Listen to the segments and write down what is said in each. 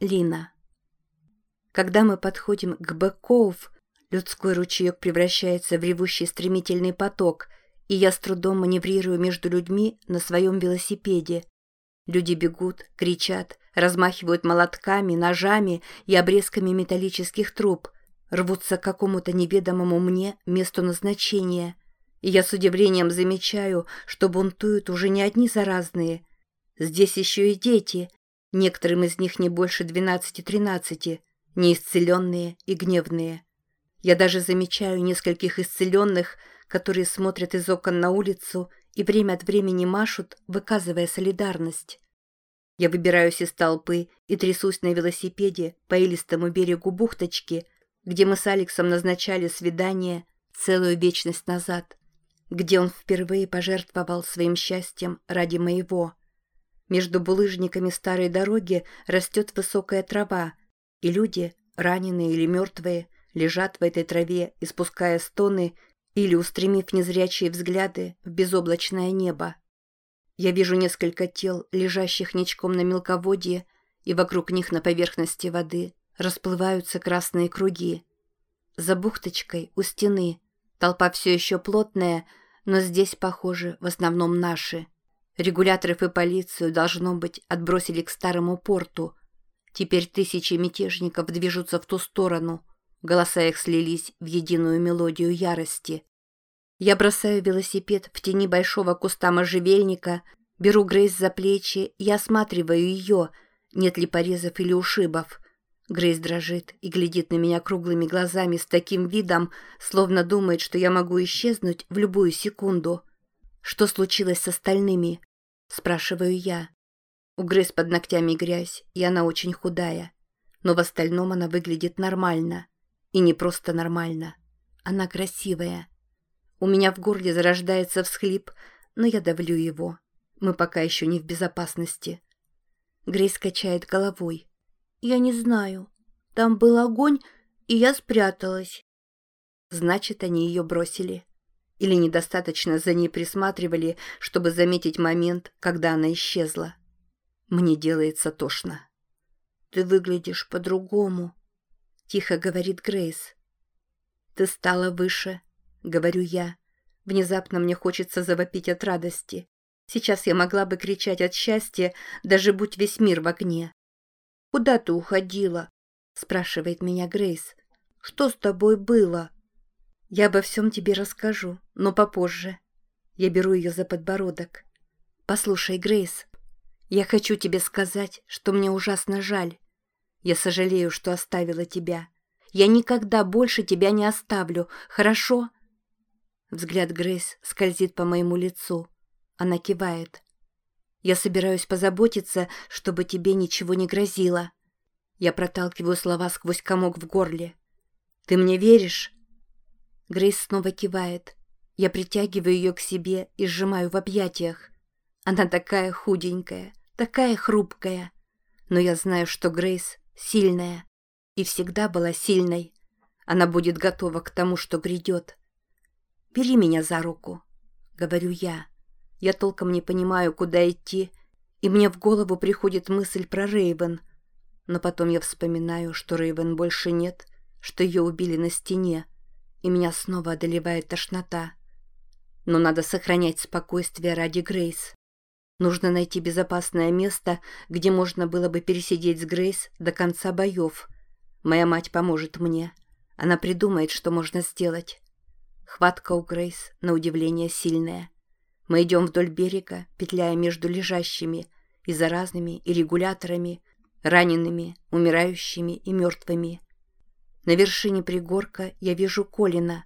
Лина. Когда мы подходим к Бэкоув, людской ручеек превращается в ревущий стремительный поток, и я с трудом маневрирую между людьми на своем велосипеде. Люди бегут, кричат, размахивают молотками, ножами и обрезками металлических труб, рвутся к какому-то неведомому мне месту назначения. И я с удивлением замечаю, что бунтуют уже не одни заразные. Здесь еще и дети, Некоторым из них не больше двенадцати-тринадцати, неисцеленные и гневные. Я даже замечаю нескольких исцеленных, которые смотрят из окон на улицу и время от времени машут, выказывая солидарность. Я выбираюсь из толпы и трясусь на велосипеде по илистому берегу бухточки, где мы с Алексом назначали свидание целую вечность назад, где он впервые пожертвовал своим счастьем ради моего. Между булыжниками старой дороги растет высокая трава, и люди, раненые или мертвые, лежат в этой траве, испуская стоны или устремив незрячие взгляды в безоблачное небо. Я вижу несколько тел, лежащих ничком на мелководье, и вокруг них на поверхности воды расплываются красные круги. За бухточкой, у стены, толпа все еще плотная, но здесь, похоже, в основном наши – Регуляторов и полицию, должно быть, отбросили к старому порту. Теперь тысячи мятежников движутся в ту сторону. Голоса их слились в единую мелодию ярости. Я бросаю велосипед в тени большого куста можжевельника, беру Грейс за плечи и осматриваю ее, нет ли порезов или ушибов. Грейс дрожит и глядит на меня круглыми глазами с таким видом, словно думает, что я могу исчезнуть в любую секунду. Что случилось с остальными? Спрашиваю я. У Грейс под ногтями грязь, и она очень худая. Но в остальном она выглядит нормально. И не просто нормально. Она красивая. У меня в горле зарождается всхлип, но я давлю его. Мы пока еще не в безопасности. Грейс качает головой. «Я не знаю. Там был огонь, и я спряталась». Значит, они ее бросили. Или недостаточно за ней присматривали, чтобы заметить момент, когда она исчезла. Мне делается тошно. «Ты выглядишь по-другому», — тихо говорит Грейс. «Ты стала выше», — говорю я. Внезапно мне хочется завопить от радости. Сейчас я могла бы кричать от счастья, даже будь весь мир в огне. «Куда ты уходила?» — спрашивает меня Грейс. «Что с тобой было?» «Я обо всем тебе расскажу, но попозже». Я беру ее за подбородок. «Послушай, Грейс, я хочу тебе сказать, что мне ужасно жаль. Я сожалею, что оставила тебя. Я никогда больше тебя не оставлю, хорошо?» Взгляд Грейс скользит по моему лицу. Она кивает. «Я собираюсь позаботиться, чтобы тебе ничего не грозило». Я проталкиваю слова сквозь комок в горле. «Ты мне веришь?» Грейс снова кивает. Я притягиваю ее к себе и сжимаю в объятиях. Она такая худенькая, такая хрупкая. Но я знаю, что Грейс сильная. И всегда была сильной. Она будет готова к тому, что грядет. «Бери меня за руку», — говорю я. Я толком не понимаю, куда идти, и мне в голову приходит мысль про Рейвен. Но потом я вспоминаю, что Рейвен больше нет, что ее убили на стене, и меня снова одолевает тошнота. Но надо сохранять спокойствие ради Грейс. Нужно найти безопасное место, где можно было бы пересидеть с Грейс до конца боев. Моя мать поможет мне. Она придумает, что можно сделать. Хватка у Грейс, на удивление, сильная. Мы идем вдоль берега, петляя между лежащими и заразными, и регуляторами, ранеными, умирающими и мертвыми. На вершине пригорка я вижу Колина.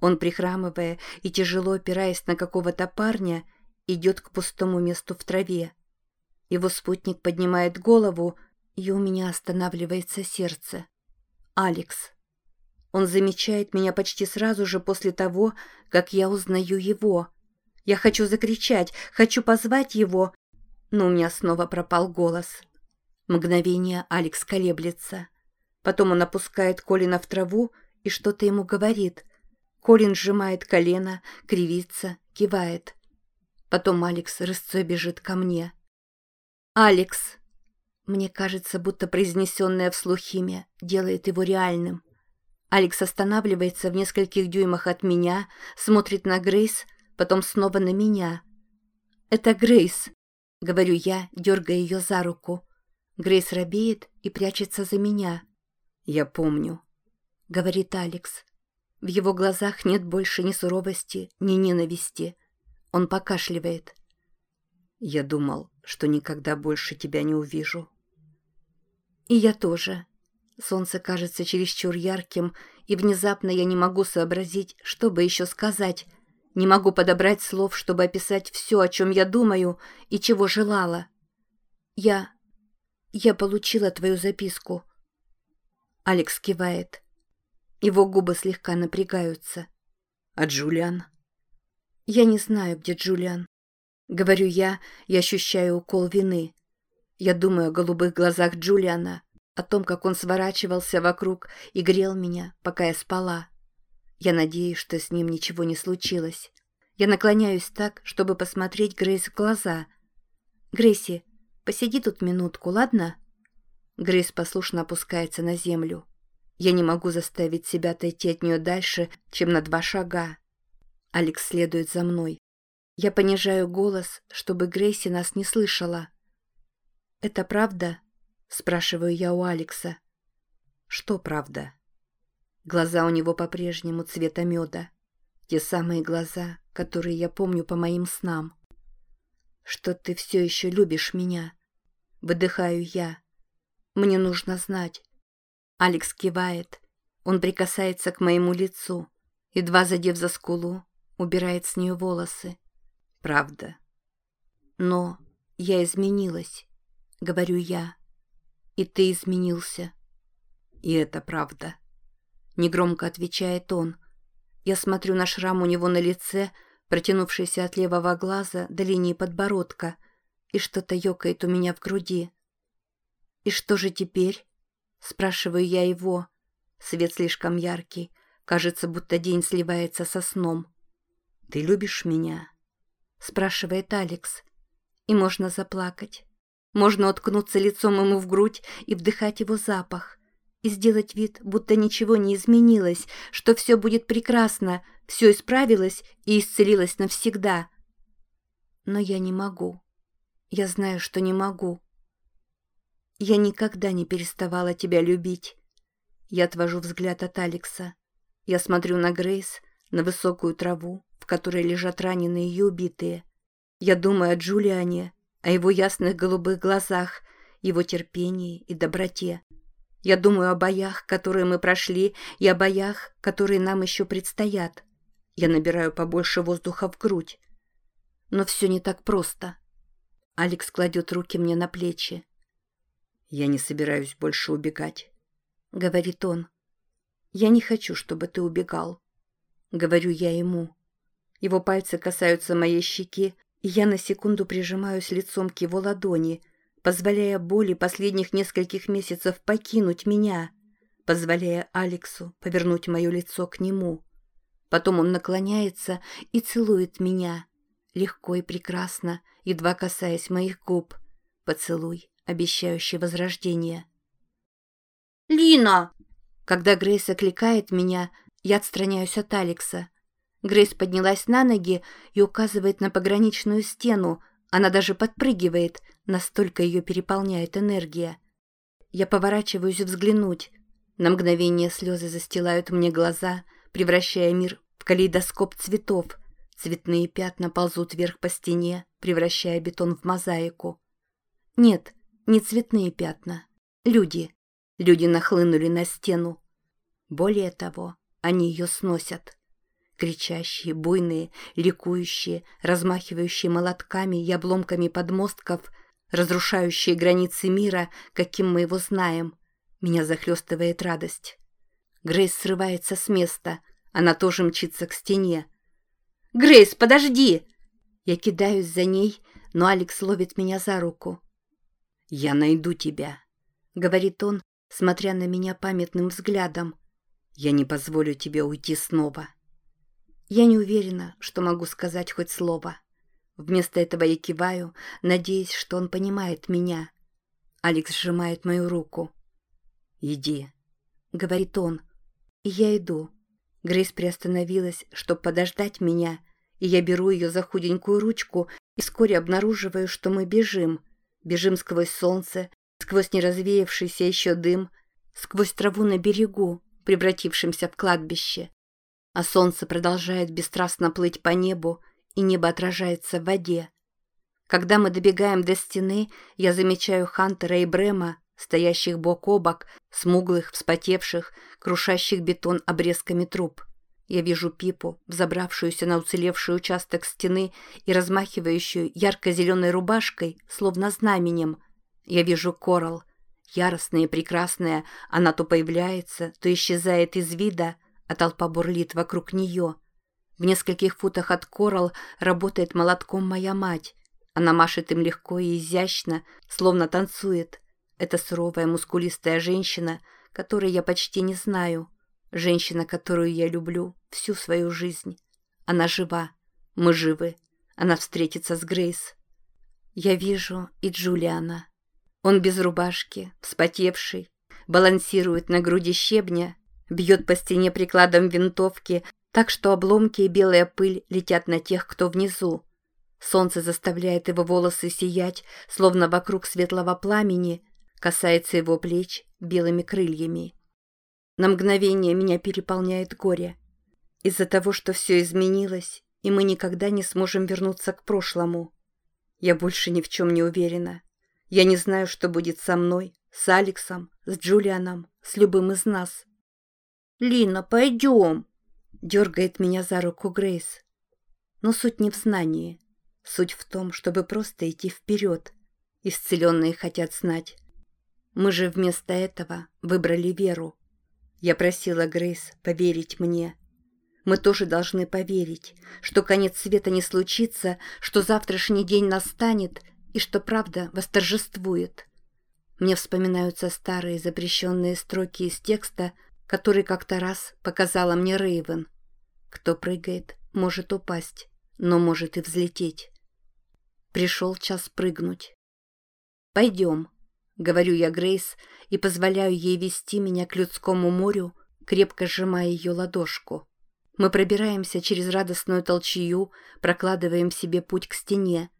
Он, прихрамывая и тяжело опираясь на какого-то парня, идет к пустому месту в траве. Его спутник поднимает голову, и у меня останавливается сердце. Алекс. Он замечает меня почти сразу же после того, как я узнаю его. Я хочу закричать, хочу позвать его, но у меня снова пропал голос. Мгновение Алекс колеблется. Потом он опускает Колина в траву и что-то ему говорит. Колин сжимает колено, кривится, кивает. Потом Алекс рысцой бежит ко мне. «Алекс!» Мне кажется, будто произнесенное вслух имя делает его реальным. Алекс останавливается в нескольких дюймах от меня, смотрит на Грейс, потом снова на меня. «Это Грейс», — говорю я, дергая ее за руку. Грейс робеет и прячется за меня. «Я помню», — говорит Алекс. В его глазах нет больше ни суровости, ни ненависти. Он покашливает. «Я думал, что никогда больше тебя не увижу». «И я тоже». Солнце кажется чересчур ярким, и внезапно я не могу сообразить, что бы еще сказать. Не могу подобрать слов, чтобы описать все, о чем я думаю и чего желала. Я... я получила твою записку. Алекс кивает. Его губы слегка напрягаются. А Джулиан? Я не знаю, где Джулиан. Говорю я и ощущаю укол вины. Я думаю о голубых глазах Джулиана, о том, как он сворачивался вокруг и грел меня, пока я спала. Я надеюсь, что с ним ничего не случилось. Я наклоняюсь так, чтобы посмотреть Грейс в глаза. «Грейси, посиди тут минутку, ладно?» Грейс послушно опускается на землю. Я не могу заставить себя отойти от нее дальше, чем на два шага. Алекс следует за мной. Я понижаю голос, чтобы Грейси нас не слышала. «Это правда?» – спрашиваю я у Алекса. «Что правда?» Глаза у него по-прежнему цвета меда. Те самые глаза, которые я помню по моим снам. «Что ты все еще любишь меня?» Выдыхаю я. «Мне нужно знать». Алекс кивает. Он прикасается к моему лицу, едва задев за скулу, убирает с нее волосы. «Правда». «Но я изменилась» говорю я. И ты изменился. И это правда. Негромко отвечает он. Я смотрю на шрам у него на лице, протянувшийся от левого глаза до линии подбородка, и что-то ёкает у меня в груди. «И что же теперь?» — спрашиваю я его. Свет слишком яркий, кажется, будто день сливается со сном. «Ты любишь меня?» — спрашивает Алекс. И можно заплакать. Можно уткнуться лицом ему в грудь и вдыхать его запах. И сделать вид, будто ничего не изменилось, что все будет прекрасно, все исправилось и исцелилось навсегда. Но я не могу. Я знаю, что не могу. Я никогда не переставала тебя любить. Я отвожу взгляд от Алекса. Я смотрю на Грейс, на высокую траву, в которой лежат раненые и убитые. Я думаю о Джулиане, о его ясных голубых глазах, его терпении и доброте. Я думаю о боях, которые мы прошли, и о боях, которые нам еще предстоят. Я набираю побольше воздуха в грудь. Но все не так просто. Алекс кладет руки мне на плечи. «Я не собираюсь больше убегать», — говорит он. «Я не хочу, чтобы ты убегал», — говорю я ему. Его пальцы касаются моей щеки, и я на секунду прижимаюсь лицом к его ладони, позволяя боли последних нескольких месяцев покинуть меня, позволяя Алексу повернуть мое лицо к нему. Потом он наклоняется и целует меня, легко и прекрасно, едва касаясь моих губ. Поцелуй, обещающий возрождение. «Лина!» Когда Грейс окликает меня, я отстраняюсь от Алекса. Грейс поднялась на ноги и указывает на пограничную стену. Она даже подпрыгивает, настолько ее переполняет энергия. Я поворачиваюсь взглянуть. На мгновение слезы застилают мне глаза, превращая мир в калейдоскоп цветов. Цветные пятна ползут вверх по стене, превращая бетон в мозаику. Нет, не цветные пятна. Люди. Люди нахлынули на стену. Более того, они ее сносят кричащие, буйные, ликующие, размахивающие молотками и обломками подмостков, разрушающие границы мира, каким мы его знаем. Меня захлестывает радость. Грейс срывается с места. Она тоже мчится к стене. «Грейс, подожди!» Я кидаюсь за ней, но Алекс ловит меня за руку. «Я найду тебя», — говорит он, смотря на меня памятным взглядом. «Я не позволю тебе уйти снова». Я не уверена, что могу сказать хоть слово. Вместо этого я киваю, надеясь, что он понимает меня. Алекс сжимает мою руку. «Иди», — говорит он. И я иду. Грейс приостановилась, чтобы подождать меня, и я беру ее за худенькую ручку и вскоре обнаруживаю, что мы бежим. Бежим сквозь солнце, сквозь неразвеявшийся еще дым, сквозь траву на берегу, превратившемся в кладбище. А солнце продолжает бесстрастно плыть по небу, и небо отражается в воде. Когда мы добегаем до стены, я замечаю Хантера и Брема, стоящих бок о бок, смуглых, вспотевших, крушащих бетон обрезками труб. Я вижу Пипу, взобравшуюся на уцелевший участок стены и размахивающую ярко-зеленой рубашкой, словно знаменем. Я вижу Корал. Яростная и прекрасная, она то появляется, то исчезает из вида, а толпа бурлит вокруг нее. В нескольких футах от Корал работает молотком моя мать. Она машет им легко и изящно, словно танцует. Это суровая, мускулистая женщина, которой я почти не знаю. Женщина, которую я люблю всю свою жизнь. Она жива. Мы живы. Она встретится с Грейс. Я вижу и Джулиана. Он без рубашки, вспотевший, балансирует на груди щебня, бьет по стене прикладом винтовки, так что обломки и белая пыль летят на тех, кто внизу. Солнце заставляет его волосы сиять, словно вокруг светлого пламени, касается его плеч белыми крыльями. На мгновение меня переполняет горе. Из-за того, что все изменилось, и мы никогда не сможем вернуться к прошлому. Я больше ни в чем не уверена. Я не знаю, что будет со мной, с Алексом, с Джулианом, с любым из нас. «Лина, пойдем!» — дергает меня за руку Грейс. Но суть не в знании. Суть в том, чтобы просто идти вперед. Исцеленные хотят знать, мы же вместо этого выбрали веру. Я просила Грейс поверить мне. Мы тоже должны поверить, что конец света не случится, что завтрашний день настанет и что правда восторжествует. Мне вспоминаются старые запрещенные строки из текста, который как-то раз показала мне Рейвен. Кто прыгает, может упасть, но может и взлететь. Пришел час прыгнуть. «Пойдем», Говорю я Грейс и позволяю ей вести меня к людскому морю, крепко сжимая ее ладошку. Мы пробираемся через радостную толчью, прокладываем себе путь к стене.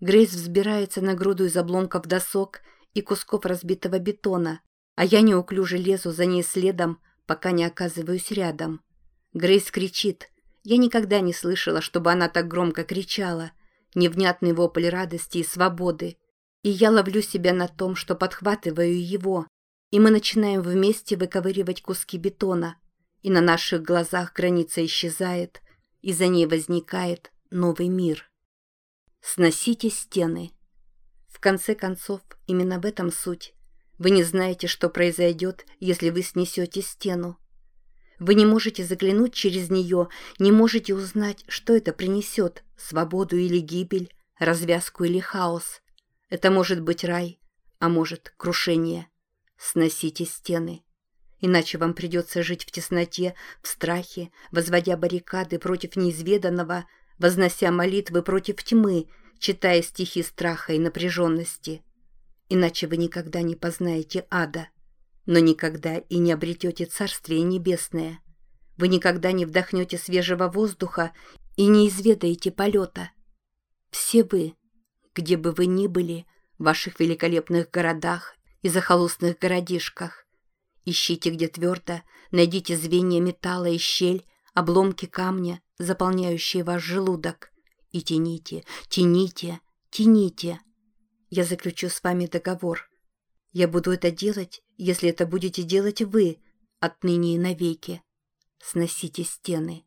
Грейс взбирается на груду из обломков досок и кусков разбитого бетона, а я неуклюже лезу за ней следом, пока не оказываюсь рядом. Грейс кричит. Я никогда не слышала, чтобы она так громко кричала. Невнятный вопль радости и свободы. И я ловлю себя на том, что подхватываю его, и мы начинаем вместе выковыривать куски бетона, и на наших глазах граница исчезает, и за ней возникает новый мир. Сносите стены. В конце концов, именно в этом суть. Вы не знаете, что произойдет, если вы снесете стену. Вы не можете заглянуть через нее, не можете узнать, что это принесет, свободу или гибель, развязку или хаос. Это может быть рай, а может крушение. Сносите стены. Иначе вам придется жить в тесноте, в страхе, возводя баррикады против неизведанного, вознося молитвы против тьмы, читая стихи страха и напряженности. Иначе вы никогда не познаете ада, но никогда и не обретете Царствие Небесное. Вы никогда не вдохнете свежего воздуха и не изведаете полета. Все вы где бы вы ни были, в ваших великолепных городах и захолустных городишках. Ищите, где твердо, найдите звенья металла и щель, обломки камня, заполняющие ваш желудок. И тяните, тяните, тяните. Я заключу с вами договор. Я буду это делать, если это будете делать вы, отныне и навеки. Сносите стены.